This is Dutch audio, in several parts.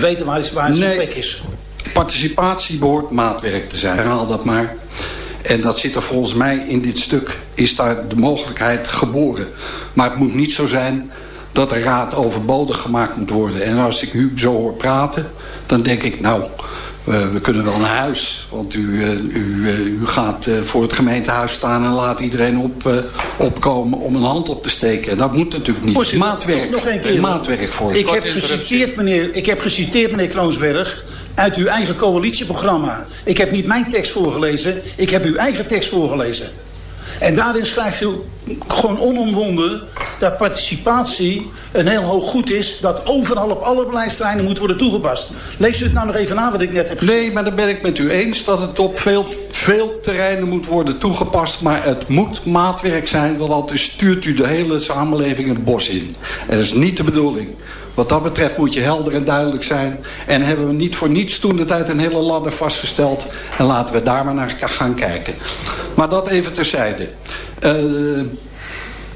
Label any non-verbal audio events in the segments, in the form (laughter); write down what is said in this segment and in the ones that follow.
weten waar, waar zijn Nee. plek is. Participatie behoort maatwerk te zijn. Herhaal dat maar. En dat zit er volgens mij in dit stuk, is daar de mogelijkheid geboren. Maar het moet niet zo zijn dat de raad overbodig gemaakt moet worden. En als ik u zo hoor praten, dan denk ik, nou, we kunnen wel naar huis. Want u, eh, u, eh, u gaat eh, voor het gemeentehuis staan en laat iedereen op, eh, opkomen om een hand op te steken. En dat moet natuurlijk niet. Voorzitter, maatwerk. Nog een keer. Maatwerk voor. Ik heb, geciteerd, meneer, ik heb geciteerd, meneer Kroonsberg, uit uw eigen coalitieprogramma. Ik heb niet mijn tekst voorgelezen, ik heb uw eigen tekst voorgelezen. En daarin schrijft u gewoon onomwonden dat participatie een heel hoog goed is... dat overal op alle beleidsterreinen moet worden toegepast. Leest u het nou nog even na wat ik net heb gezegd? Nee, maar dan ben ik met u eens dat het op veel, veel terreinen moet worden toegepast. Maar het moet maatwerk zijn, want anders stuurt u de hele samenleving het bos in. En dat is niet de bedoeling. Wat dat betreft moet je helder en duidelijk zijn. En hebben we niet voor niets toen de tijd een hele ladder vastgesteld. En laten we daar maar naar gaan kijken. Maar dat even terzijde. Eh,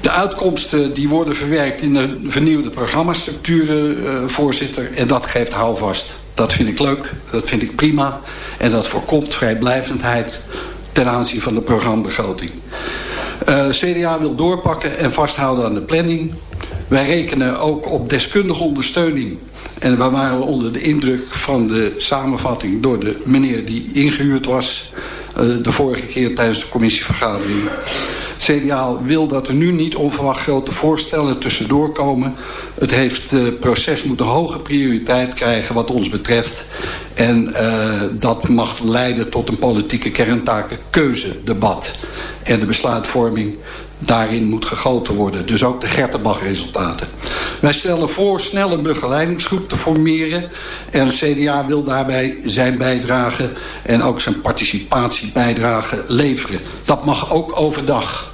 de uitkomsten die worden verwerkt in de vernieuwde programmastructuren, eh, voorzitter. En dat geeft houvast. Dat vind ik leuk, dat vind ik prima. En dat voorkomt vrijblijvendheid ten aanzien van de programmabegroting. Eh, CDA wil doorpakken en vasthouden aan de planning. Wij rekenen ook op deskundige ondersteuning. En we waren onder de indruk van de samenvatting door de meneer die ingehuurd was... eh, de vorige keer tijdens de commissievergadering. Het CDA wil dat er nu niet onverwacht grote voorstellen tussendoor komen. Het heeft, het proces moet een hoge prioriteit krijgen wat ons betreft. En uh, dat mag leiden tot een politieke kerntakenkeuzedebat. En de besluitvorming daarin moet gegoten worden. Dus ook de Gertenbach-resultaten. Wij stellen voor snel een begeleidingsgroep te formeren. En het CDA wil daarbij zijn bijdrage en ook zijn participatiebijdrage leveren. Dat mag ook overdag.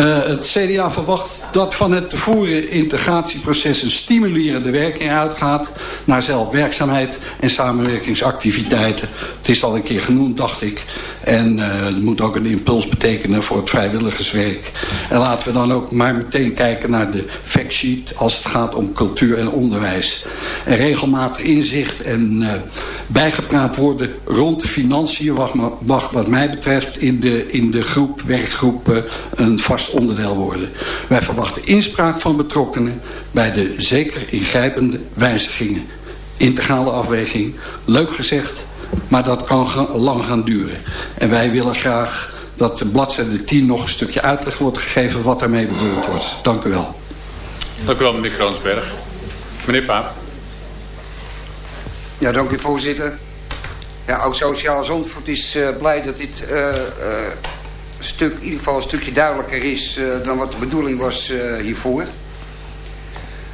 Uh, het CDA verwacht dat van het te voeren integratieproces een stimulerende werking uitgaat naar zelfwerkzaamheid en samenwerkingsactiviteiten. Het is al een keer genoemd, dacht ik. En uh, het moet ook een impuls betekenen voor het vrijwilligerswerk. En laten we dan ook maar meteen kijken naar de factsheet als het gaat om cultuur en onderwijs. En regelmatig inzicht en uh, bijgepraat worden rond de financiën mag wat mij betreft in de, in de groep, werkgroep een vast onderdeel worden. Wij verwachten inspraak van betrokkenen bij de zeker ingrijpende wijzigingen. Integrale afweging, leuk gezegd, maar dat kan lang gaan duren. En wij willen graag dat de bladzijde 10 nog een stukje uitleg wordt gegeven wat daarmee bedoeld wordt. Dank u wel. Dank u wel, meneer Kroonsberg. Meneer Paap. Ja, dank u voorzitter. Ja, ook Sociaal Zandvoort is uh, blij dat dit uh, uh, stuk, in ieder geval een stukje duidelijker is dan wat de bedoeling was hiervoor.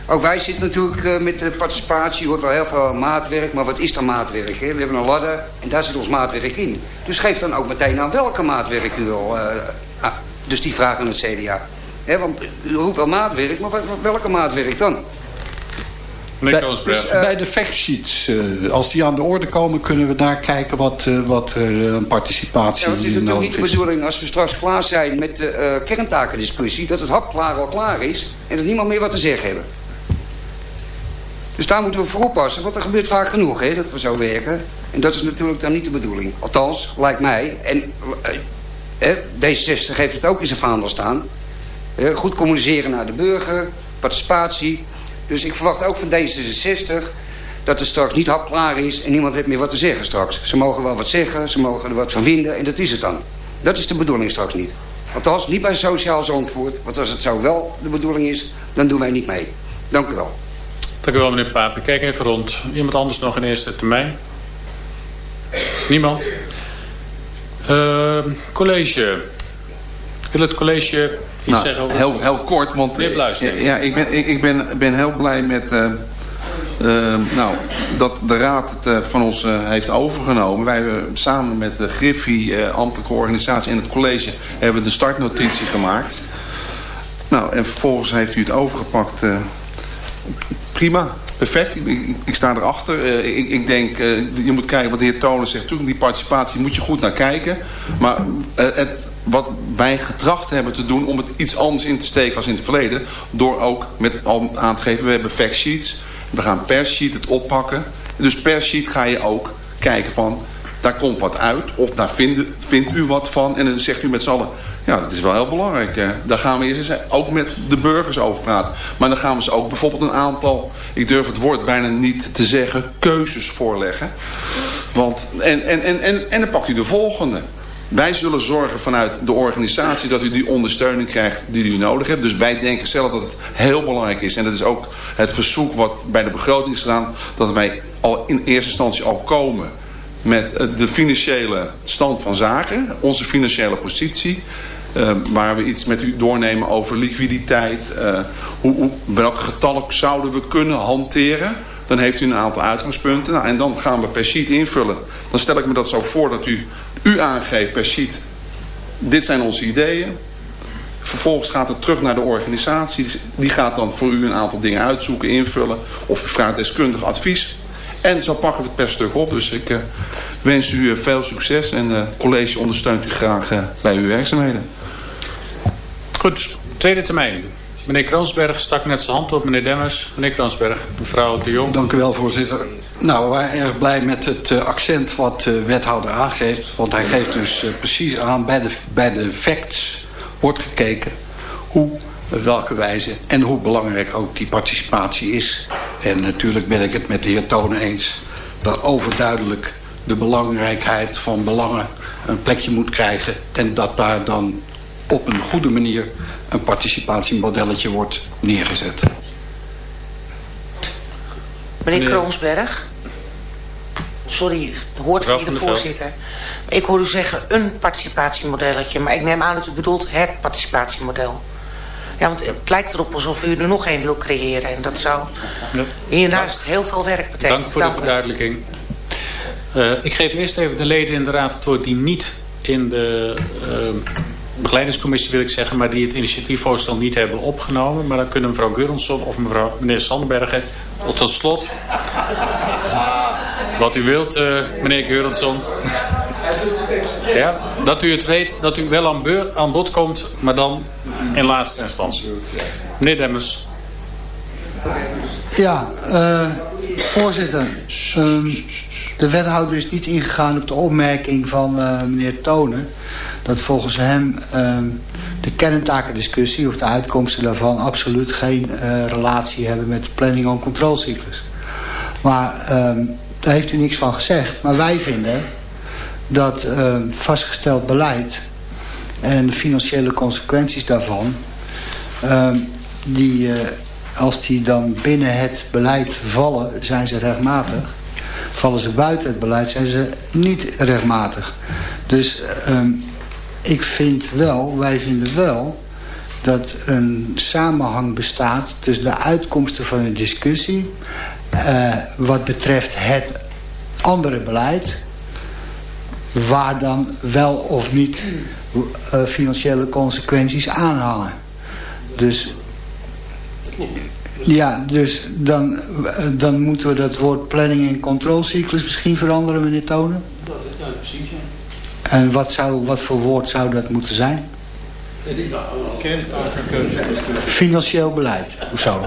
Ook wij zitten natuurlijk met de participatie, hoort wel heel veel maatwerk, maar wat is dan maatwerk? Hè? We hebben een ladder en daar zit ons maatwerk in. Dus geef dan ook meteen aan welke maatwerk u wil. Ah, dus die vraag aan het CDA. Hè, want u roept wel maatwerk, maar welke maatwerk dan? Meneer bij, dus, uh, bij de factsheets, uh, als die aan de orde komen... kunnen we daar kijken wat, uh, wat een participatie ja, Het is natuurlijk niet de bedoeling als we straks klaar zijn... met de uh, kerntakendiscussie... dat het hapklaar al klaar is... en dat niemand meer wat te zeggen hebben. Dus daar moeten we voor oppassen. Want er gebeurt vaak genoeg hè, dat we zo werken. En dat is natuurlijk dan niet de bedoeling. Althans, lijkt mij. En D66 heeft het ook in zijn vaandel staan. goed communiceren naar de burger. Participatie. Dus ik verwacht ook van D66 dat het straks niet hapklaar is en niemand heeft meer wat te zeggen straks. Ze mogen wel wat zeggen, ze mogen er wat van vinden en dat is het dan. Dat is de bedoeling straks niet. Althans, niet bij Sociaal Zandvoort, want als het zo wel de bedoeling is, dan doen wij niet mee. Dank u wel. Dank u wel, meneer Paap. Ik kijk even rond. Iemand anders nog in eerste termijn? Niemand? Uh, college. Wil het college nou. Heel, heel kort, want ja, ik, ben, ik, ik ben, ben heel blij met uh, uh, nou, dat de raad het uh, van ons heeft overgenomen. Wij hebben samen met de Griffie, ambtelijke organisatie en het college hebben de startnotitie gemaakt. Nou, en vervolgens heeft u het overgepakt. prima, perfect. Ik, ik, ik sta erachter. Ik, ik denk, je moet kijken wat de heer Tonen zegt. Toen die participatie moet je goed naar kijken. Maar het, wat wij getracht hebben te doen om het iets anders in te steken als in het verleden. Door ook met al aan te geven, we hebben factsheets. We gaan per sheet het oppakken. Dus per sheet ga je ook kijken van, daar komt wat uit. Of daar vindt, vindt u wat van. En dan zegt u met z'n allen, ja, dat is wel heel belangrijk. Daar gaan we eerst eens ook met de burgers over praten. Maar dan gaan we ze ook bijvoorbeeld een aantal, ik durf het woord bijna niet te zeggen, keuzes voorleggen. Want, en, en, en, en, en dan pakt u de volgende. Wij zullen zorgen vanuit de organisatie dat u die ondersteuning krijgt die u nodig hebt. Dus wij denken zelf dat het heel belangrijk is. En dat is ook het verzoek wat bij de begroting is gedaan. Dat wij al in eerste instantie al komen met de financiële stand van zaken. Onze financiële positie. Uh, waar we iets met u doornemen over liquiditeit. Uh, hoe, hoe, welke getallen zouden we kunnen hanteren. Dan heeft u een aantal uitgangspunten. Nou, en dan gaan we per sheet invullen. Dan stel ik me dat zo voor dat u, u aangeeft per sheet. Dit zijn onze ideeën. Vervolgens gaat het terug naar de organisatie. Die gaat dan voor u een aantal dingen uitzoeken, invullen. Of u vraagt deskundig advies. En zo pakken we het per stuk op. Dus ik uh, wens u veel succes. En het college ondersteunt u graag bij uw werkzaamheden. Goed, tweede termijn. Meneer Kroonsberg stak net zijn hand op. Meneer Demmers, meneer Kroonsberg, mevrouw de Jong. Dank u wel, voorzitter. Nou, we zijn erg blij met het uh, accent wat de wethouder aangeeft. Want hij geeft dus uh, precies aan, bij de, bij de facts wordt gekeken hoe, op welke wijze en hoe belangrijk ook die participatie is. En natuurlijk ben ik het met de heer Tonen eens dat overduidelijk de belangrijkheid van belangen een plekje moet krijgen. En dat daar dan op een goede manier een participatiemodelletje wordt neergezet. Meneer Kroonsberg. Sorry, hoort van de voorzitter. Ik hoor u zeggen een participatiemodelletje. Maar ik neem aan dat u bedoelt het participatiemodel. Ja, want het lijkt erop alsof u er nog één wil creëren. En dat zou hiernaast heel veel werk betekenen. Dank voor de verduidelijking. Uh, ik geef eerst even de leden in de raad het woord die niet in de... Uh, begeleidingscommissie wil ik zeggen, maar die het initiatiefvoorstel niet hebben opgenomen. Maar dan kunnen mevrouw Guronsson of mevrouw, meneer Sandbergen tot slot. Wat u wilt, uh, meneer Guronsson. Ja, dat u het weet, dat u wel aan, bod komt, maar dan in laatste instantie. Meneer Demmers. Ja, uh, voorzitter. Uh, de wethouder is niet ingegaan op de opmerking van uh, meneer Tonen dat volgens hem ehm, de kerntakendiscussie of de uitkomsten daarvan absoluut geen uh, relatie hebben met planning- en controlecyclus. Maar um, daar heeft u niks van gezegd. Maar wij vinden dat um, vastgesteld beleid en de financiële consequenties daarvan, die, uh, als die dan binnen het beleid vallen, zijn ze rechtmatig. Vallen ze buiten het beleid, zijn ze niet rechtmatig. Dus ik vind wel, wij vinden wel dat een samenhang bestaat tussen de uitkomsten van een discussie... Uh, wat betreft het andere beleid... waar dan wel of niet uh, financiële consequenties aanhangen. Dus ja, dus dan, dan moeten we dat woord planning en controlecyclus misschien veranderen, meneer Tonen? Dat, ja, precies, ja. En wat, zou, wat voor woord zou dat moeten zijn? Financieel beleid, of zo.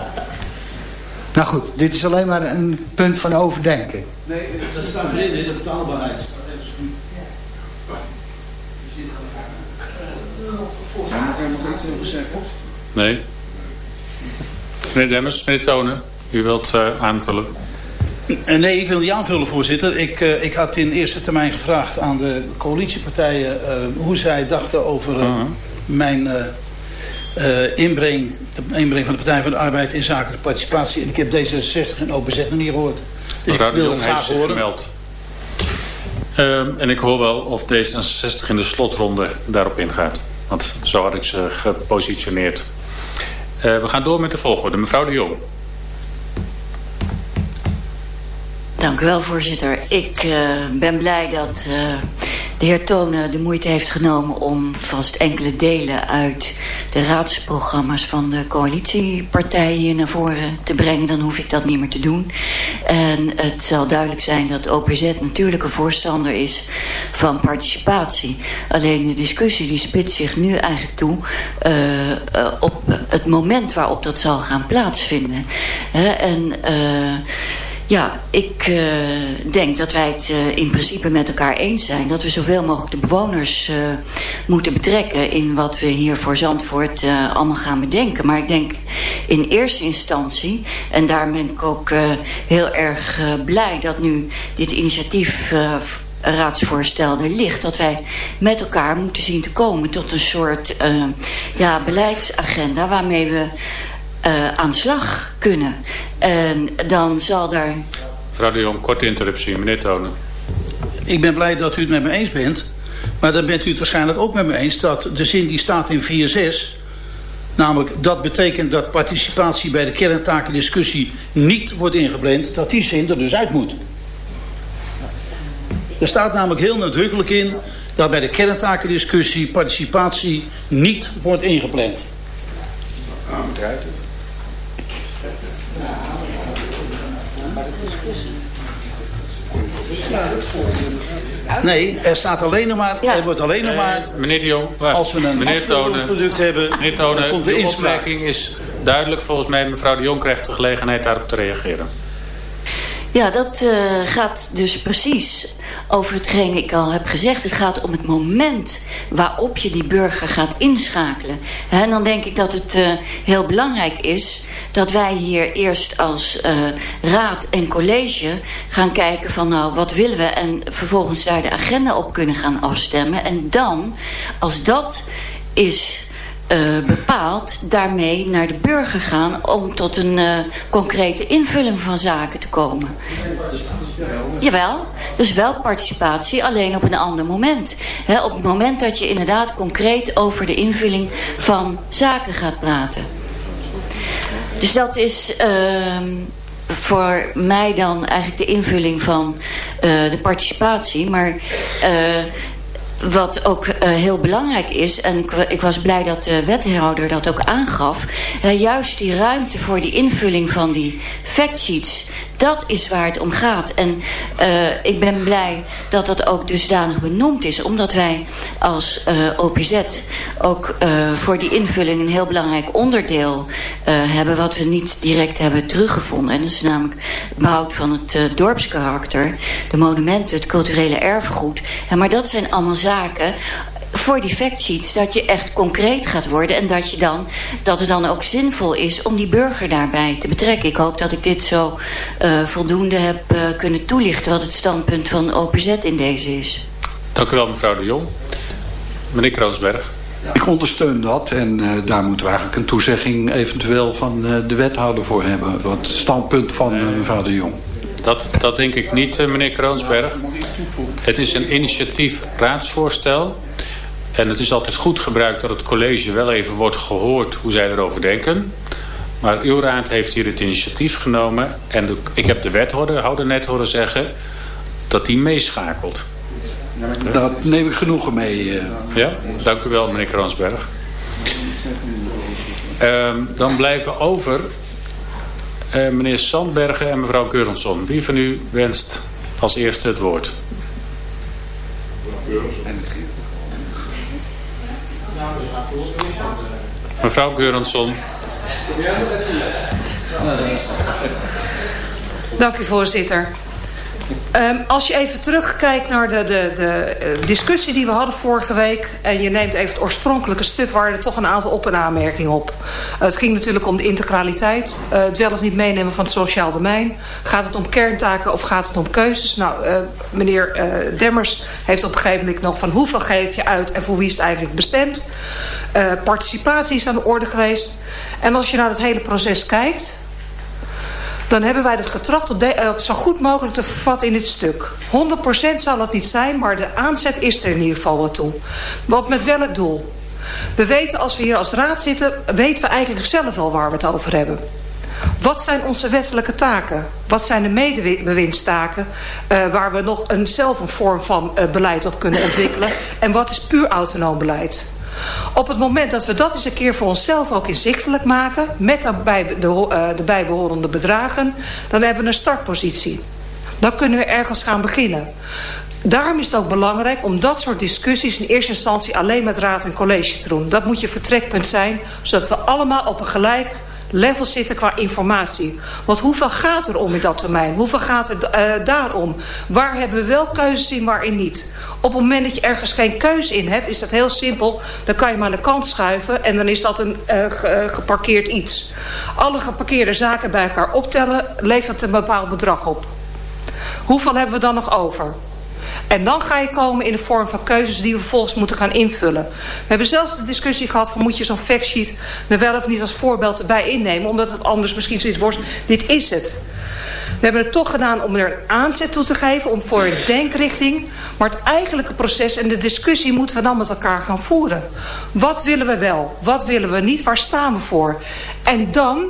Nou goed, dit is alleen maar een punt van overdenken. Nee, dat staat erin, de betaalbaarheid. Mag ik nog iets over zeggen? Nee. Meneer Demmers, meneer Tonen, u wilt uh, aanvullen. Eh, nee, ik wil niet aanvullen, voorzitter. Ik, uh, ik had in eerste termijn gevraagd aan de coalitiepartijen... Uh, hoe zij dachten over uh, -huh. mijn inbreng, de inbreng van de Partij van de Arbeid... in zaken de participatie. En ik heb D66 en OPZ nog niet gehoord. Dus Mevrouw ik wil het graag horen. Gemeld. Uh, en ik hoor wel of D66 in de slotronde daarop ingaat. Want zo had ik ze gepositioneerd. we gaan door met de volgende. Mevrouw de Jong. Dank u wel, voorzitter. Ik uh, ben blij dat uh, de heer Tonen de moeite heeft genomen... om vast enkele delen uit de raadsprogramma's van de coalitiepartijen naar voren te brengen. Dan hoef ik dat niet meer te doen. En het zal duidelijk zijn dat OPZ natuurlijk een voorstander is van participatie. Alleen de discussie die spitst zich nu eigenlijk toe uh, op het moment waarop dat zal gaan plaatsvinden. He, en... Ja, ik uh, denk dat wij het uh, in principe met elkaar eens zijn. Dat we zoveel mogelijk de bewoners uh, moeten betrekken... in wat we hier voor Zandvoort allemaal gaan bedenken. Maar ik denk in eerste instantie... en daar ben ik ook heel erg blij dat nu dit initiatief raadsvoorstel er ligt... dat wij met elkaar moeten zien te komen tot een soort ja, beleidsagenda... waarmee we uh, aan de slag kunnen. En dan zal daar... Mevrouw de Jong, korte interruptie. Meneer Tonen. Ik ben blij dat u het met me eens bent. Maar dan bent u het waarschijnlijk ook met me eens... dat de zin die staat in 4.6... namelijk dat betekent dat participatie bij de kerntakendiscussie... niet wordt ingepland, dat die zin er dus uit moet. Er staat namelijk heel nadrukkelijk in... dat bij de kerntakendiscussie participatie niet wordt ingepland. Nee, er staat alleen nog maar, er wordt alleen nog maar... meneer de Jong, wacht. als we een meneer product hebben, meneer Tonen, komt de, de opmerking is duidelijk volgens mij. Mevrouw de Jong krijgt de gelegenheid daarop te reageren. Ja, dat uh, gaat dus precies over hetgeen ik al heb gezegd. Het gaat om het moment waarop je die burger gaat inschakelen. En dan denk ik dat het uh, heel belangrijk is dat wij hier eerst als uh, raad en college gaan kijken van nou wat willen we en vervolgens daar de agenda op kunnen gaan afstemmen. En dan, als dat is uh, bepaald daarmee naar de burger gaan... om tot een uh, concrete invulling van zaken te komen. Jawel, dus wel participatie, alleen op een ander moment. Op het moment dat je inderdaad concreet over de invulling van zaken gaat praten. Dus dat is uh, voor mij dan eigenlijk de invulling van uh, de participatie. Maar wat ook uh, heel belangrijk is, en ik, ik, was blij dat de wethouder dat ook aangaf... Uh, juist die ruimte voor die invulling van die factsheets... Dat is waar het om gaat. En uh, ik ben blij dat dat ook dusdanig benoemd is. Omdat wij als uh, OPZ ook uh, voor die invulling een heel belangrijk onderdeel hebben. Wat we niet direct hebben teruggevonden. En dat is namelijk behoud van het dorpskarakter. De monumenten, het culturele erfgoed. Ja, maar dat zijn allemaal zaken voor die factsheets dat je echt concreet gaat worden... en dat, je dan, dat het dan ook zinvol is om die burger daarbij te betrekken. Ik hoop dat ik dit zo uh, voldoende heb uh, kunnen toelichten... wat het standpunt van OPZ in deze is. Dank u wel, mevrouw de Jong. Meneer Kroonsberg. Ik ondersteun dat en uh, daar moeten we eigenlijk een toezegging eventueel van de wethouder voor hebben. Wat standpunt van mevrouw de Jong. Dat, dat denk ik niet, meneer Kroonsberg. Het is een initiatief raadsvoorstel. En het is altijd goed gebruikt dat het college wel even wordt gehoord hoe zij erover denken. Maar uw raad heeft hier het initiatief genomen. En ik heb de wethouder net horen zeggen dat die meeschakelt. Dat neem ik genoegen mee. Uh. Ja, dank u wel meneer Kransberg. Uh, dan blijven over uh, meneer Sandbergen en mevrouw Keurensson. Wie van u wenst als eerste het woord? Mevrouw Geurensson. Dank u voorzitter. Um, als je even terugkijkt naar de, de, de eh, discussie die we hadden vorige week... en je neemt even het oorspronkelijke stuk... waren er toch een aantal op- en aanmerkingen op. Uh, het ging natuurlijk om de integraliteit. Uh, het wel of niet meenemen van het sociaal domein. Gaat het om kerntaken of gaat het om keuzes? Nou, meneer Demmers heeft op een gegeven moment nog van... hoeveel geef je uit en voor wie is het eigenlijk bestemd? participatie is aan de orde geweest. En als je naar het hele proces kijkt dan hebben wij het getracht op, eh, op zo goed mogelijk te vervatten in dit stuk. 100% zal het niet zijn, maar de aanzet is er in ieder geval wat toe. Wat met welk doel? We weten als we hier als raad zitten, weten we eigenlijk zelf wel waar we het over hebben. Wat zijn onze wettelijke taken? Wat zijn de medebewindstaken uh, waar we nog een, zelf een vorm van uh, beleid op kunnen ontwikkelen? En wat is puur autonoom beleid? Op het moment dat we dat eens een keer voor onszelf ook inzichtelijk maken... met daarbij de, uh, de bijbehorende bedragen... dan hebben we een startpositie. Dan kunnen we ergens gaan beginnen. Daarom is het ook belangrijk om dat soort discussies in eerste instantie alleen met raad en college te doen. Dat moet je vertrekpunt zijn, zodat we allemaal op een gelijk level zitten qua informatie. Want hoeveel gaat er om in dat termijn? Hoeveel gaat er uh, daarom? Waar hebben we wel keuzes in, waarin niet? Op het moment dat je ergens geen keuze in hebt, is dat heel simpel. Dan kan je maar aan de kant schuiven en dan is dat een uh, geparkeerd iets. Alle geparkeerde zaken bij elkaar optellen, levert een bepaald bedrag op. Hoeveel hebben we dan nog over? En dan ga je komen in de vorm van keuzes die we vervolgens moeten gaan invullen. We hebben zelfs de discussie gehad van moet je zo'n factsheet er wel of niet als voorbeeld erbij innemen. Omdat het anders misschien zoiets wordt. Dit is het. We hebben het toch gedaan om er een aanzet toe te geven, om voor een denkrichting. Maar het eigenlijke proces en de discussie moeten we dan met elkaar gaan voeren. Wat willen we wel? Wat willen we niet? Waar staan we voor? En dan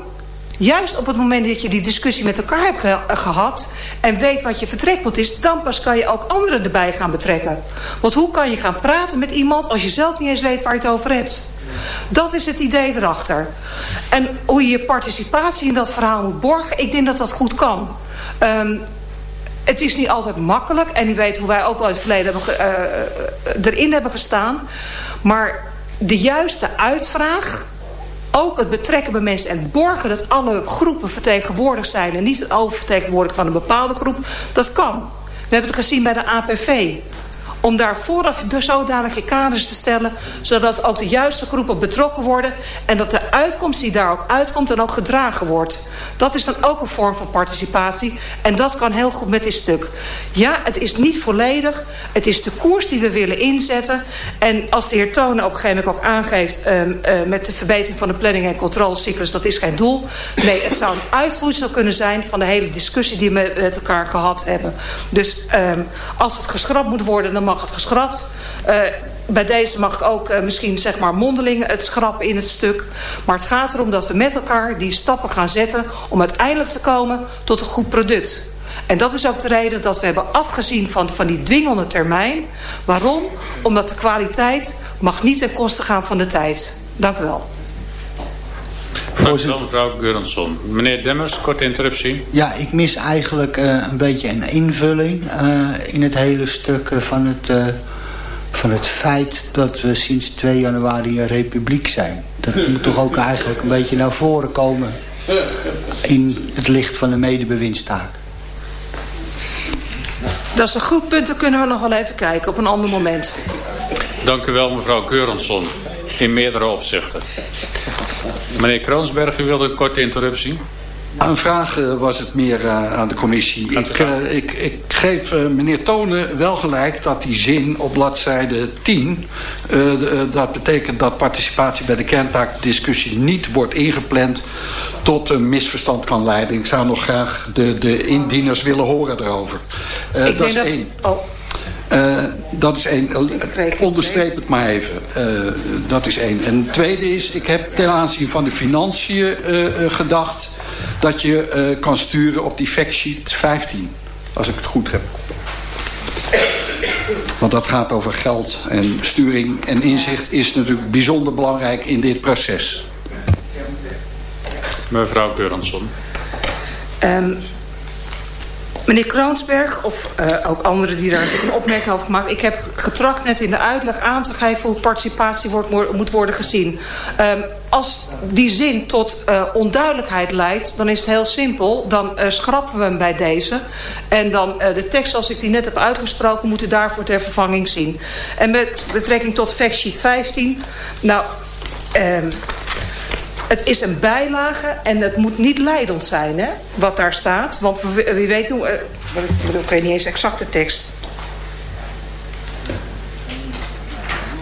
Juist op het moment dat je die discussie met elkaar hebt gehad... en weet wat je vertrekpunt is... dan pas kan je ook anderen erbij gaan betrekken. Want hoe kan je gaan praten met iemand... als je zelf niet eens weet waar je het over hebt? Dat is het idee erachter. En hoe je je participatie in dat verhaal moet borgen... ik denk dat dat goed kan. Um, het is niet altijd makkelijk. En u weet hoe wij ook in het verleden hebben, uh, erin hebben gestaan. Maar de juiste uitvraag ook het betrekken bij mensen en borgen dat alle groepen vertegenwoordigd zijn... en niet het oververtegenwoordigen van een bepaalde groep, dat kan. We hebben het gezien bij de APV om daar vooraf de zodanige kaders te stellen... zodat ook de juiste groepen betrokken worden... en dat de uitkomst die daar ook uitkomt dan ook gedragen wordt. Dat is dan ook een vorm van participatie. En dat kan heel goed met dit stuk. Ja, het is niet volledig. Het is de koers die we willen inzetten. En als de heer Tonen op een gegeven moment ook aangeeft... Uh, uh, met de verbetering van de planning en controlecyclus... dat is geen doel. Nee, het zou een uitvloeisel kunnen zijn... van de hele discussie die we met elkaar gehad hebben. Dus um, als het geschrapt moet worden... dan mag mag het geschrapt. Uh, bij deze mag ik ook uh, misschien zeg maar mondeling het schrappen in het stuk. Maar het gaat erom dat we met elkaar die stappen gaan zetten... om uiteindelijk te komen tot een goed product. En dat is ook de reden dat we hebben afgezien van, van die dwingende termijn. Waarom? Omdat de kwaliteit mag niet ten koste gaan van de tijd. Dank u wel. Voorzitter. mevrouw Geurensson. Meneer Demmers, korte interruptie. Ja, ik mis eigenlijk uh, een beetje een invulling uh, in het hele stuk uh, van, het, van het feit dat we sinds 2 januari een republiek zijn. Dat moet toch ook eigenlijk een beetje naar voren komen in het licht van de medebewindstaak. Dat is een goed punt, dan kunnen we nog wel even kijken op een ander moment. Dank u wel, mevrouw Geurensson. In meerdere opzichten. Meneer Kroonsberg, u wilde een korte interruptie. Een vraag uh, was het meer uh, aan de commissie. Ik, uh, ik, ik, geef meneer Tonen wel gelijk dat die zin op bladzijde 10... dat betekent dat participatie bij de kerntaakdiscussie niet wordt ingepland... tot een misverstand kan leiden. Ik zou nog graag de, de indieners willen horen erover. dat is één. Oh. Uh, dat is één. Onderstreep het maar even. Uh, dat is één. En het tweede is, ik heb ten aanzien van de financiën uh, gedacht... dat je kan sturen op die factsheet 15. Als ik het goed heb. Want dat gaat over geld en sturing en inzicht... is natuurlijk bijzonder belangrijk in dit proces. Mevrouw Keuransson. Um, Meneer Kroonsberg, of uh, ook anderen die daar een opmerking over gemaakt. Ik heb getracht net in de uitleg aan te geven hoe participatie wordt, moet worden gezien. Um, als die zin tot uh, onduidelijkheid leidt, dan is het heel simpel. Dan uh, schrappen we hem bij deze. En dan de tekst zoals ik die net heb uitgesproken, moet u daarvoor ter vervanging zien. En met betrekking tot factsheet 15. Nou... Um, het is een bijlage en het moet niet leidend zijn, hè, wat daar staat. Want wie weet hoe... Uh, ik weet niet eens exact de tekst.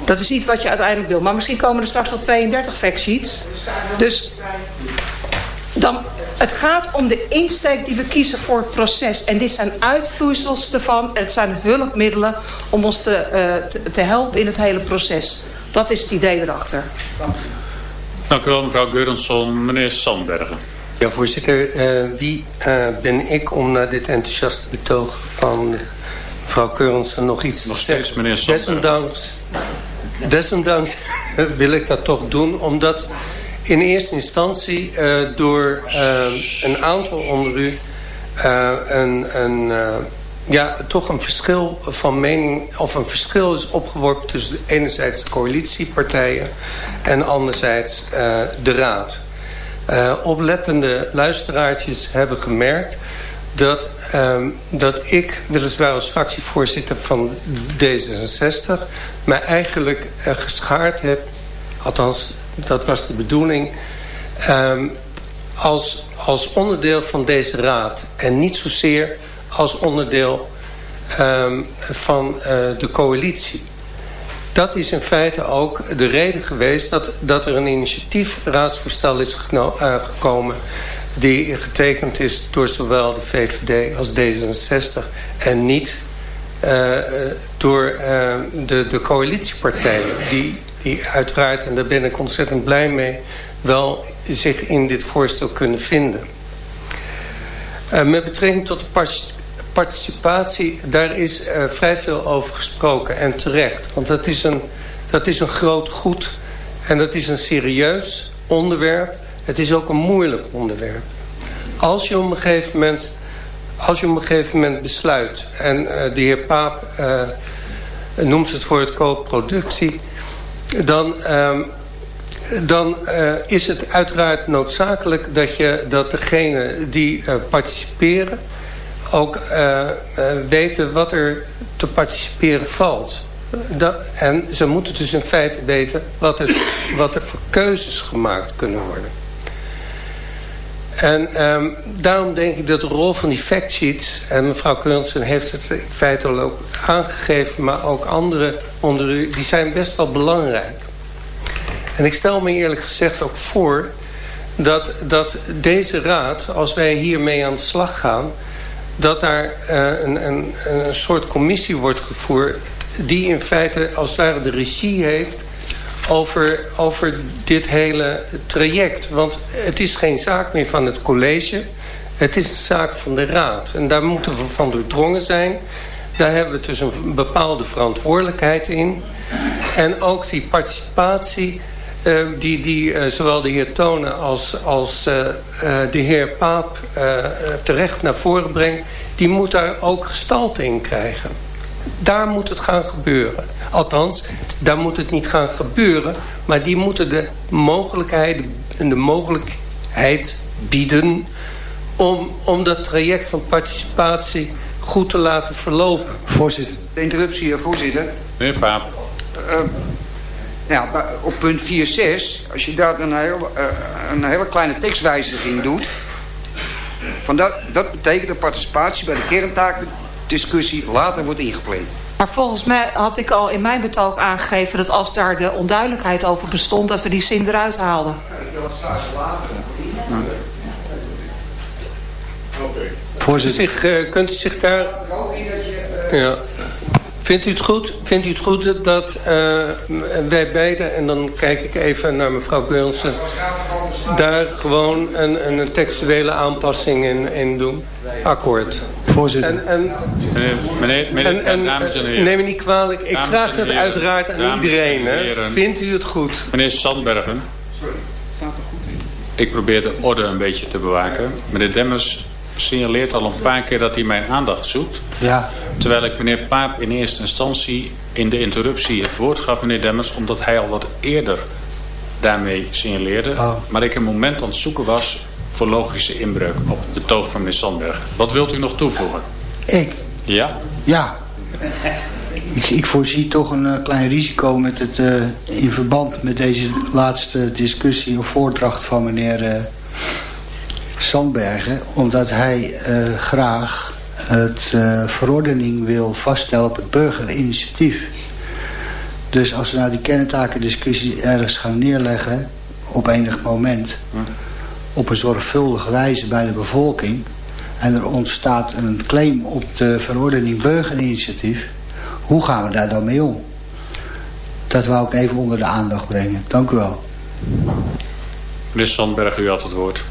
Dat is iets wat je uiteindelijk wil. Maar misschien komen er straks wel 32 factsheets. Dus dan, het gaat om de insteek die we kiezen voor het proces. En dit zijn uitvloeisels ervan. Het zijn hulpmiddelen om ons te, te, te helpen in het hele proces. Dat is het idee erachter. Dank u wel, mevrouw Geurensson. Meneer Sandbergen. Ja, voorzitter. Uh, wie uh, ben ik om naar dit enthousiaste betoog van mevrouw Geurensson nog iets nog te steeds, zeggen? meneer Sandbergen. Desondanks, desondanks (laughs) wil ik dat toch doen, omdat in eerste instantie uh, door een aantal onder u een... een ja, toch een verschil van mening... of een verschil is opgeworpen tussen enerzijds de coalitiepartijen... en anderzijds uh, de raad. uh, oplettende luisteraartjes hebben gemerkt... Dat, uh, dat ik, weliswaar als fractievoorzitter van D66... mij eigenlijk uh, geschaard heb, althans dat was de bedoeling... Um, als, als onderdeel van deze raad. En niet zozeer als onderdeel um, van uh, de coalitie. Dat is in feite ook de reden geweest dat, dat er een initiatiefraadsvoorstel is uh, gekomen... die getekend is door zowel de VVD als D66... en niet uh, door de, de coalitiepartijen... Die, die uiteraard, en daar ben ik ontzettend blij mee... wel zich in dit voorstel kunnen vinden. Met betrekking tot de participatie, daar is uh, vrij veel over gesproken. En terecht, want dat is, een, dat is een groot goed. En dat is een serieus onderwerp. Het is ook een moeilijk onderwerp. Als je op een gegeven moment, als op een gegeven moment besluit... en uh, de heer Paap uh, noemt het voor het co-productie... dan... Uh, dan is het uiteraard noodzakelijk dat, je, dat degenen die participeren... ook uh, weten wat er te participeren valt. Dat, en ze moeten dus in feite weten wat, het, wat er voor keuzes gemaakt kunnen worden. En um, daarom denk ik dat de rol van die factsheets... en mevrouw Keurnsen heeft het in feite al ook aangegeven... maar ook andere onder u, die zijn best wel belangrijk. En ik stel me eerlijk gezegd ook voor dat, dat deze raad, als wij hiermee aan de slag gaan... dat daar uh, een, een, een soort commissie wordt gevoerd... die in feite als het ware de regie heeft over, over dit hele traject. Want het is geen zaak meer van het college... het is een zaak van de raad. En daar moeten we van doordrongen zijn... Daar hebben we dus een bepaalde verantwoordelijkheid in. En ook die participatie uh, die, die uh, zowel de heer Tonen als, als uh, de heer Paap terecht naar voren brengt... die moet daar ook gestalte in krijgen. Daar moet het gaan gebeuren. Althans, daar moet het niet gaan gebeuren... maar die moeten de mogelijkheid, de mogelijkheid bieden... Om, om dat traject van participatie goed te laten verlopen. Voorzitter. De interruptie, voorzitter. Meneer Paap. Ja, op punt 4.6, als je daar een hele, uh, een hele kleine tekstwijziging doet... Van dat, dat betekent dat participatie bij de kerntaakdiscussie later wordt ingepland. Maar volgens mij had ik al in mijn betoog aangegeven... dat als daar de onduidelijkheid over bestond... dat we die zin eruit haalden. ik wil het straks later. Voorzitter. Zich, uh, kunt u zich daar... Ja. Vindt u het goed, Vindt u het goed dat uh, wij beiden, en dan kijk ik even naar mevrouw Geulsen... daar gewoon een, een textuele aanpassing in, in doen? Akkoord. Voorzitter. En, en, meneer, meneer, meneer en, en, dames en heren. Neem me niet kwalijk, ik dames vraag het uiteraard aan iedereen. Hè. Vindt u het goed? Meneer Sandbergen. Sorry, staat er goed in. Ik probeer de orde een beetje te bewaken. Meneer Demmers signaleert al een paar keer dat hij mijn aandacht zoekt. Ja. Terwijl ik meneer Paap in eerste instantie in de interruptie het woord gaf, meneer Demmers, omdat hij al wat eerder daarmee signaleerde. Oh. Maar ik een moment aan het zoeken was voor logische inbreuk op de betoog van meneer Sandberg. Wat wilt u nog toevoegen? Ik? Ja? Ja. Ik, ik voorzie toch een uh, klein risico met het, uh, in verband met deze laatste discussie of voordracht van meneer uh, Sandbergen. Omdat hij graag het uh, verordening wil vaststellen op het burgerinitiatief. Dus als we nou die kerntakendiscussie ergens gaan neerleggen... op enig moment... op een zorgvuldige wijze bij de bevolking... en er ontstaat een claim op de verordening burgerinitiatief... hoe gaan we daar dan mee om? Dat wou ik even onder de aandacht brengen. Dank u wel. Meneer Sandberg, u had het woord.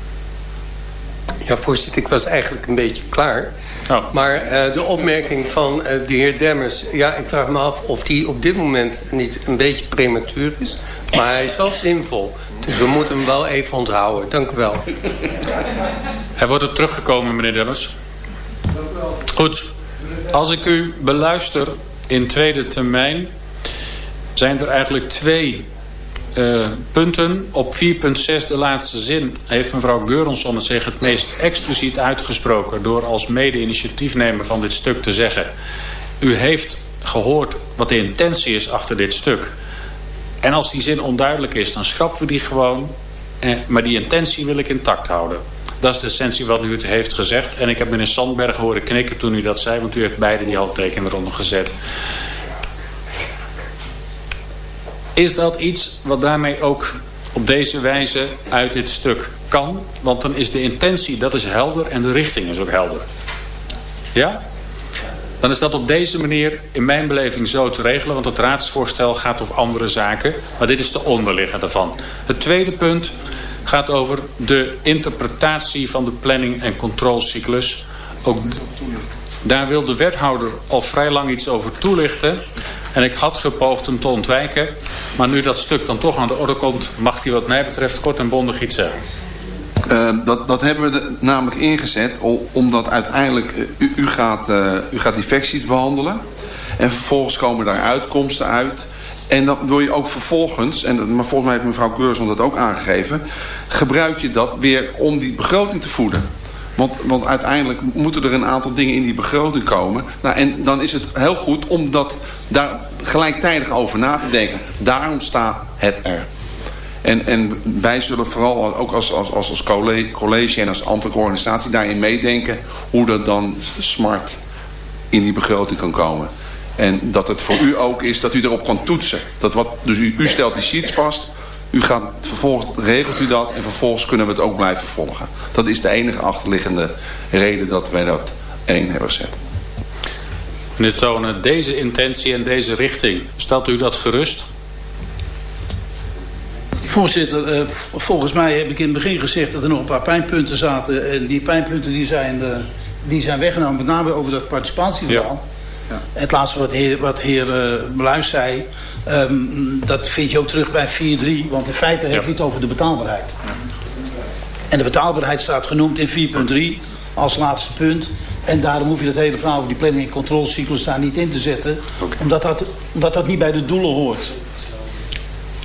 Ja, voorzitter, ik was eigenlijk een beetje klaar. Oh. Maar uh, de opmerking van uh, de heer Demmers... ja, ik vraag me af of die op dit moment niet een beetje prematuur is. Maar hij is wel zinvol. Dus we moeten hem wel even onthouden. Dank u wel. Hij wordt op teruggekomen, meneer Demmers. Dank u wel. Goed. Als ik u beluister in tweede termijn... zijn er eigenlijk twee uh, punten. Op 4.6, de laatste zin, heeft mevrouw Geuronsson het het meest expliciet uitgesproken... door als mede-initiatiefnemer van dit stuk te zeggen... u heeft gehoord wat de intentie is achter dit stuk. En als die zin onduidelijk is, dan schrappen we die gewoon. Eh, maar die intentie wil ik intact houden. Dat is de essentie wat u het heeft gezegd. En ik heb meneer Sandberg horen knikken toen u dat zei... want u heeft beide die handtekening eronder gezet. Is dat iets wat daarmee ook op deze wijze uit dit stuk kan? Want dan is de intentie, dat is helder en de richting is ook helder. Ja? Dan is dat op deze manier in mijn beleving zo te regelen. Want het raadsvoorstel gaat over andere zaken. Maar dit is de onderliggende van. Het tweede punt gaat over de interpretatie van de planning- en controlecyclus. Ook daar wil de wethouder al vrij lang iets over toelichten. En ik had gepoogd hem te ontwijken. Maar nu dat stuk dan toch aan de orde komt... mag hij wat mij betreft kort en bondig iets zeggen. Uh, dat, dat hebben we namelijk ingezet omdat uiteindelijk uh, u, gaat, uh, u gaat infecties behandelen. En vervolgens komen daar uitkomsten uit. En dan wil je ook vervolgens, en maar volgens mij heeft mevrouw Keurson dat ook aangegeven... gebruik je dat weer om die begroting te voeden. Want, want uiteindelijk moeten er een aantal dingen in die begroting komen. Nou, en dan is het heel goed om dat daar gelijktijdig over na te denken. Daarom staat het er. En, en wij zullen vooral ook als, als, als, als college en als ambtelijke organisatie daarin meedenken... hoe dat dan smart in die begroting kan komen. En dat het voor u ook is dat u erop kan toetsen. Dat wat, dus u, u stelt die sheets vast, u gaat, vervolgens regelt u dat en vervolgens kunnen we het ook blijven volgen. Dat is de enige achterliggende reden dat wij dat erin hebben gezet. Meneer Tonen, deze intentie en deze richting, stelt u dat gerust? Voorzitter, eh, volgens mij heb ik in het begin gezegd dat er nog een paar pijnpunten zaten. En die pijnpunten die zijn, uh, die zijn weggenomen, met name over dat participatieverhaal. Ja. Ja. Het laatste wat heer, wat heer uh, Bluis zei, um, dat vind je ook terug bij 4.3. Want in feite heeft ja. het over de betaalbaarheid. En de betaalbaarheid staat genoemd in 4.3 als laatste punt. En daarom hoef je dat hele verhaal over die planning- en controlecyclus daar niet in te zetten. Okay. Omdat, dat, omdat dat niet bij de doelen hoort.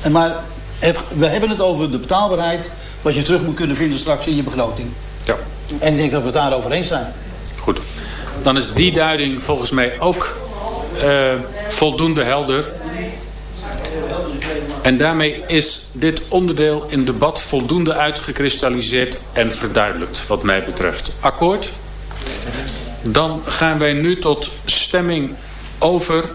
En maar het, we hebben het over de betaalbaarheid... wat je terug moet kunnen vinden straks in je begroting. Ja. En ik denk dat we het daarover eens zijn. Goed. Dan is die duiding volgens mij ook uh, voldoende helder. En daarmee is dit onderdeel in debat voldoende uitgekristalliseerd en verduidelijkt wat mij betreft. Akkoord? Dan gaan wij nu tot stemming over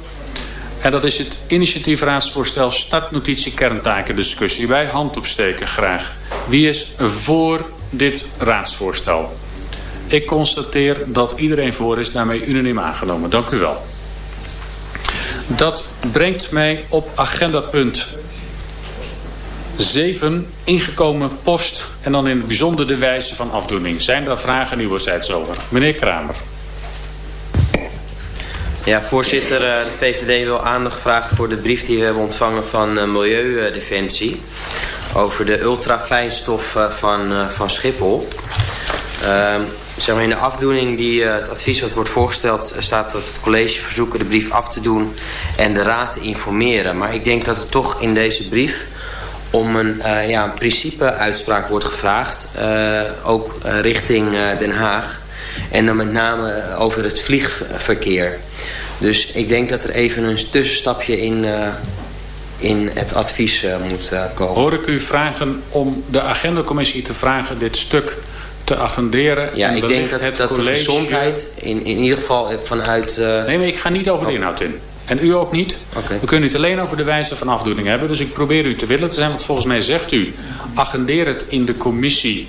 en dat is het initiatiefraadsvoorstel startnotitie kerntaken discussie. Wij hand opsteken graag. Wie is voor dit raadsvoorstel? Ik constateer dat iedereen voor is, daarmee unaniem aangenomen. Dank u wel. Dat brengt mij op agendapunt 7, ingekomen post en dan in het bijzonder de wijze van afdoening. Zijn daar vragen uwerzijds over? Meneer Kramer. Ja, voorzitter, eh, de VVD wil aandacht vragen voor de brief die we hebben ontvangen van eh, Milieudefensie. Over de ultrafijnstof eh, van, van Schiphol. Uh, zeg maar in de afdoening, die, het advies wat wordt voorgesteld, staat dat het college verzoeken de brief af te doen en de raad te informeren. Maar ik denk dat het toch in deze brief om een, uh, ja, principe-uitspraak wordt gevraagd. Uh, ook uh, richting Den Haag. En dan met name over het vliegverkeer. Dus ik denk dat er even een tussenstapje in, in het advies moet komen. Hoor ik u vragen om de agendacommissie te vragen dit stuk te agenderen? Ja, ik denk dat, het dat college... de gezondheid in, in ieder geval vanuit... Nee, maar ik ga niet over de inhoud in. En u ook niet. Okay. We kunnen het alleen over de wijze van afdoening hebben. Dus ik probeer u te willen te zijn. Want volgens mij zegt u... agendeer het in de commissie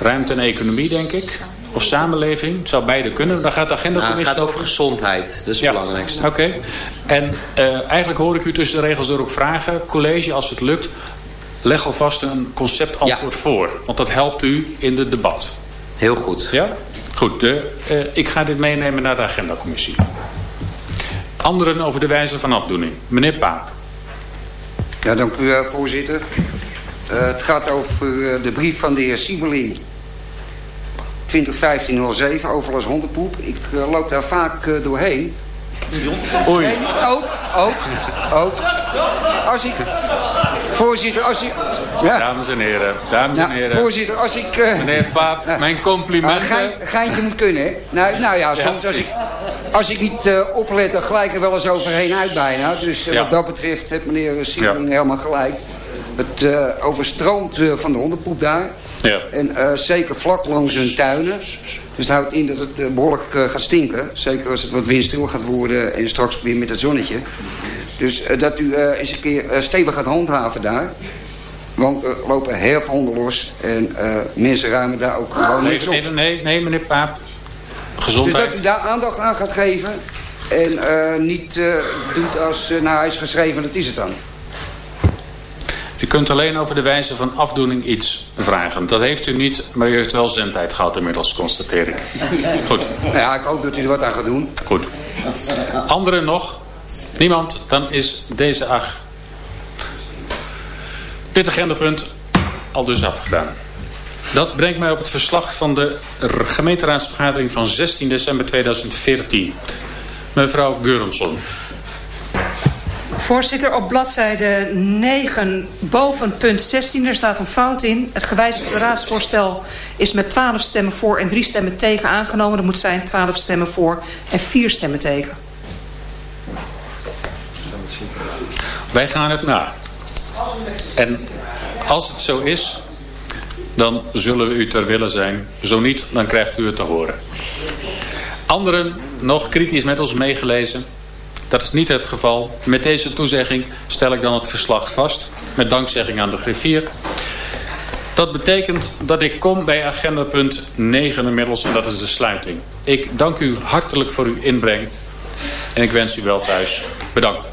Ruimte en Economie, denk ik. Of samenleving. Het zou beide kunnen. Dan gaat de agenda nou, Het gaat over gezondheid. Dat is het ja. belangrijkste. Oké. Okay. En uh, eigenlijk hoor ik u tussen de regels door ook vragen. College, als het lukt, leg alvast een conceptantwoord ja. voor. Want dat helpt u in het debat. Heel goed. Ja? Goed. De, uh, ik ga dit meenemen naar de agendacommissie. Anderen over de wijze van afdoening. Meneer Paap. Ja, dank u uh, voorzitter. Uh, het gaat over uh, de brief van de heer Siebeling. 2015-07, overal als hondenpoep. Ik uh, loop daar vaak doorheen. Oei. Nee, ook, ook, ook. als ik... Voorzitter, als ik... Ja. Dames en heren, dames en heren. Voorzitter, als ik... Uh, Meneer Paap, mijn complimenten. Een geintje moet kunnen, hè? Nou, nou ja, soms als ik, als ik niet uh, oplet, dan gelijk er wel eens overheen uit bijna. Dus uh, wat dat betreft heeft meneer Sieling helemaal gelijk. Het overstroomt van de hondenpoep daar. Ja. En zeker vlak langs hun tuinen. Dus dat houdt in dat het behoorlijk gaat stinken. Zeker als het wat windstil gaat worden en straks weer met het zonnetje. Dus uh, dat u uh, eens een keer uh, stevig gaat handhaven daar. Want er lopen heel veel honden los. En mensen ruimen daar ook gewoon niks op. Nee, nee, nee, meneer Paap. Gezondheid. Dus dat u daar aandacht aan gaat geven. En niet doet als, nou hij is geschreven, dat is het dan. U kunt alleen over de wijze van afdoening iets vragen. Dat heeft u niet, maar u heeft wel zendtijd gehad inmiddels, constateer ik. (laughs) Goed. Ja, ik hoop dat u er wat aan gaat doen. Goed. Anderen nog? Niemand? Dan is deze ach. Dit agendapunt al dus afgedaan. Dat brengt mij op het verslag van de gemeenteraadsvergadering van 16 december 2014. Mevrouw Geurensson. Voorzitter, op bladzijde 9 boven punt 16, er staat een fout in. Het gewijzigde raadsvoorstel is met 12 stemmen voor en 3 stemmen tegen aangenomen. Er moet zijn 12 stemmen voor en 4 stemmen tegen. Wij gaan het na. En als het zo is, dan zullen we u ter wille zijn. Zo niet, dan krijgt u het te horen. Anderen nog kritisch met ons meegelezen? Dat is niet het geval. Met deze toezegging stel ik dan het verslag vast. Met dankzegging aan de griffier. Dat betekent dat ik kom bij agenda punt 9 inmiddels en dat is de sluiting. Ik dank u hartelijk voor uw inbreng en ik wens u wel thuis. Bedankt.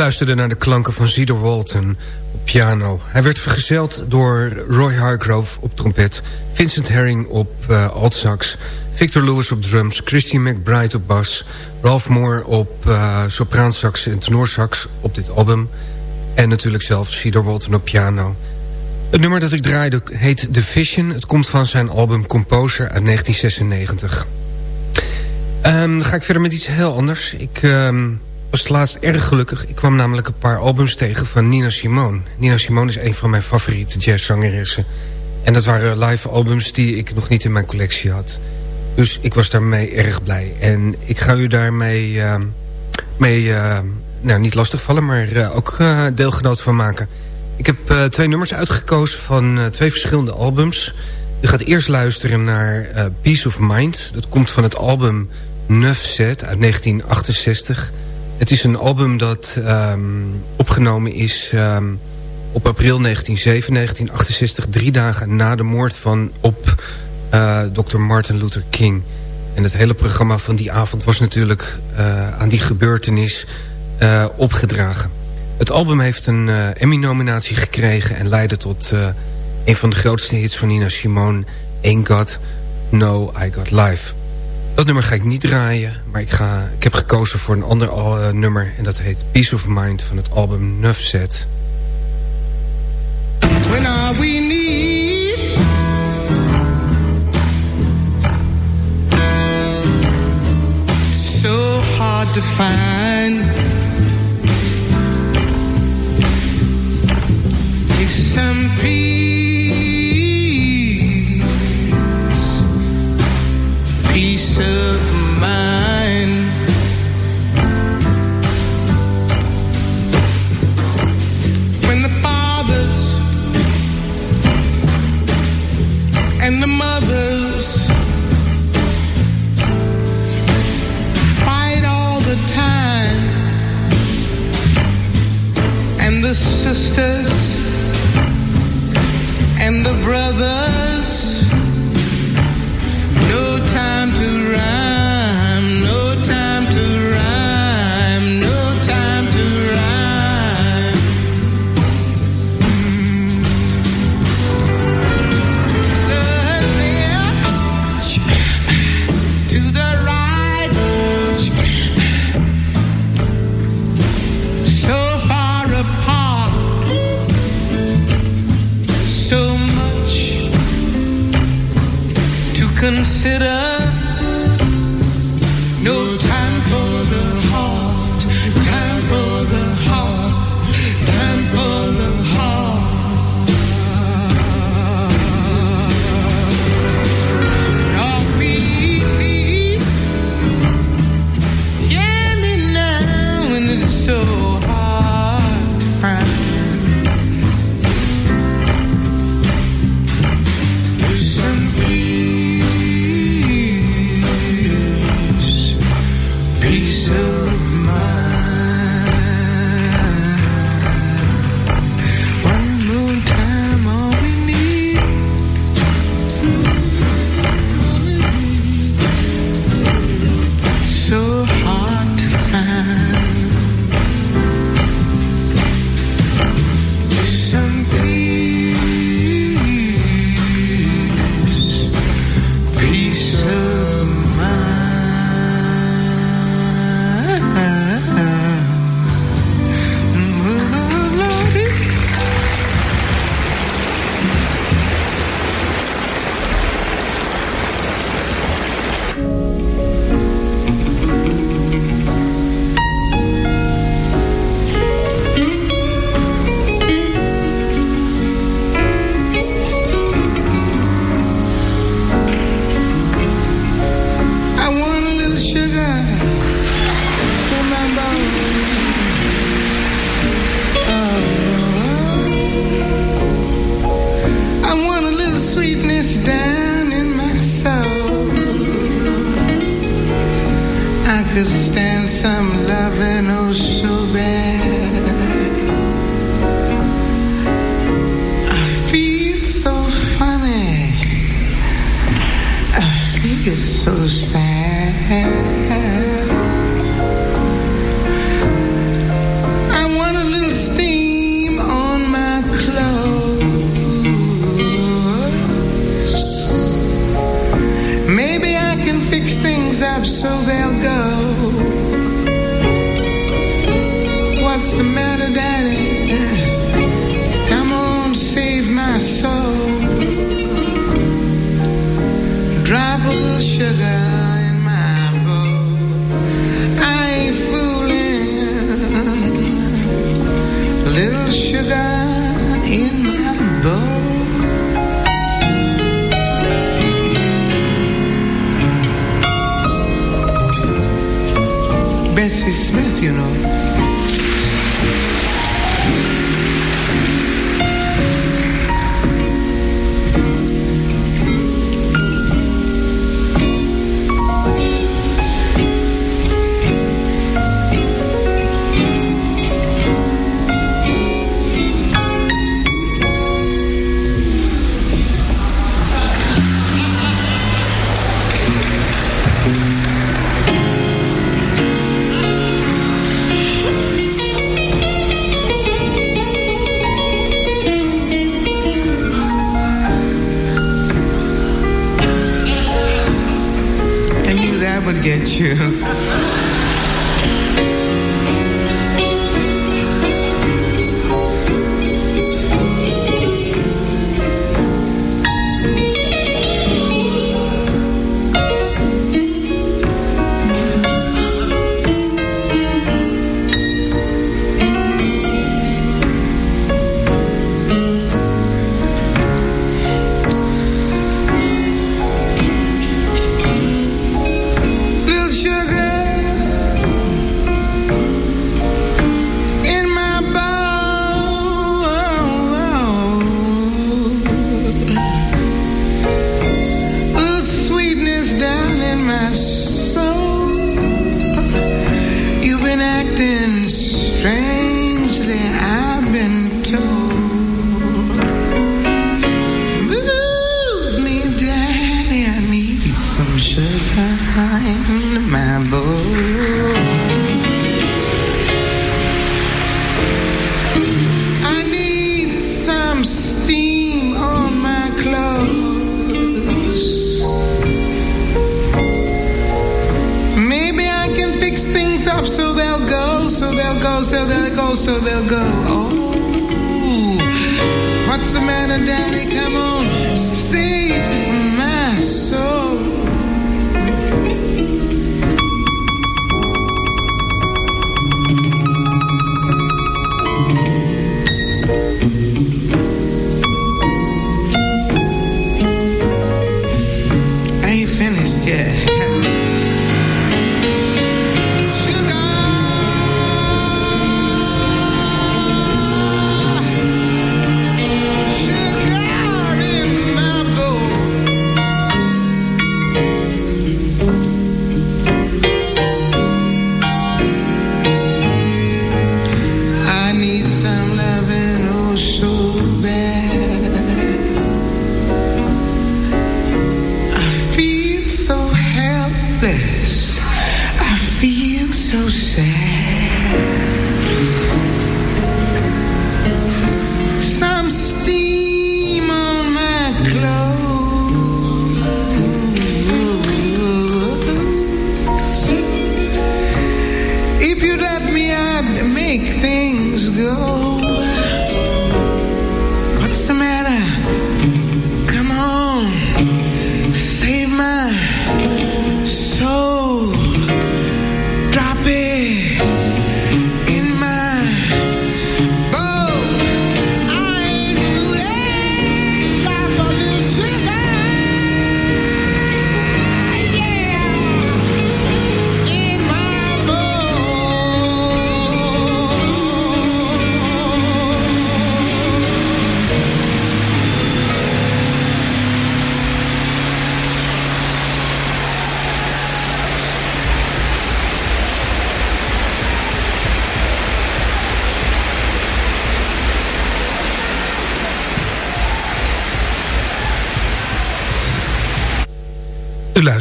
Luisterde naar de klanken van Cedar Walton op piano. Hij werd vergezeld door Roy Hargrove op trompet... Vincent Herring op uh, altsax... Victor Lewis op drums... Christy McBride op bas... Ralph Moore op uh, sopraansax en tenorsax op dit album... en natuurlijk zelf Cedar Walton op piano... Het nummer dat ik draaide heet The Vision. Het komt van zijn album Composer uit 1996. Um, dan ga ik verder met iets heel anders. Ik um, was laatst erg gelukkig. Ik kwam namelijk een paar albums tegen van Nina Simone. Nina Simone is een van mijn favoriete jazzzangeressen. En dat waren live albums die ik nog niet in mijn collectie had. Dus ik was daarmee erg blij. En ik ga u daarmee uh, mee, uh, nou, niet lastigvallen, maar uh, ook uh, deelgenoot van maken. Ik heb uh, twee nummers uitgekozen van twee verschillende albums. U gaat eerst luisteren naar Peace of Mind. Dat komt van het album Neuf Set uit 1968. Het is een album dat um, opgenomen is um, op april 1907, 1968... drie dagen na de moord van op Dr. Martin Luther King. En het hele programma van die avond was natuurlijk aan die gebeurtenis opgedragen. Het album heeft een uh, Emmy-nominatie gekregen... en leidde tot uh, een van de grootste hits van Nina Simone... Ain't God, No, I Got Life. Dat nummer ga ik niet draaien, maar ik, ga, ik heb gekozen voor een ander uh, nummer... en dat heet Peace of Mind van het album Nuff Set. When are we need So hard to find together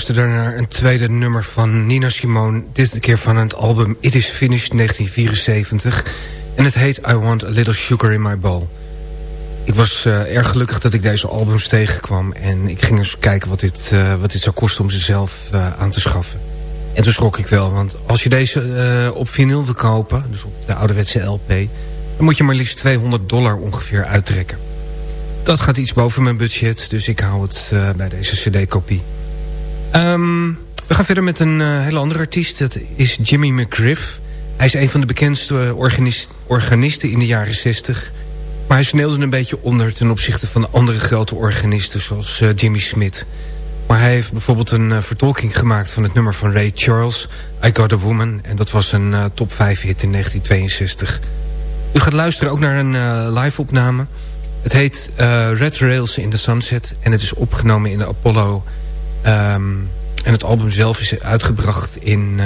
luisterde naar een tweede nummer van Nina Simone. Dit keer van het album It Is Finished 1974. En het heet I Want A Little Sugar In My Bowl. Ik was uh, erg gelukkig dat ik deze albums tegenkwam. En ik ging eens kijken wat dit, uh, wat dit zou kosten om ze zelf uh, aan te schaffen. En toen schrok ik wel, want als je deze op vinyl wil kopen... dus op de ouderwetse LP... dan moet je maar liefst 200 dollar ongeveer uittrekken Dat gaat iets boven mijn budget, dus ik hou het bij deze cd-kopie. Um, we gaan verder met een uh, hele andere artiest. Dat is Jimmy McGriff. Hij is een van de bekendste organist, organisten in de jaren 60. Maar hij sneeuwde een beetje onder ten opzichte van andere grote organisten... zoals uh, Jimmy Smith. Maar hij heeft bijvoorbeeld een vertolking gemaakt van het nummer van Ray Charles... I Got a Woman. En dat was een top 5 hit in 1962. U gaat luisteren ook naar een live opname. Het heet Red Rails in the Sunset. En het is opgenomen in de Apollo... Um, en het album zelf is uitgebracht in uh,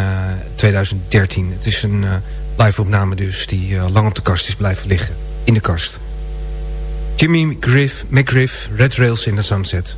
2013. Het is een uh, live opname dus die uh, lang op de kast is blijven liggen. In de kast. Jimmy McGriff, McGriff Red Rails in the Sunset.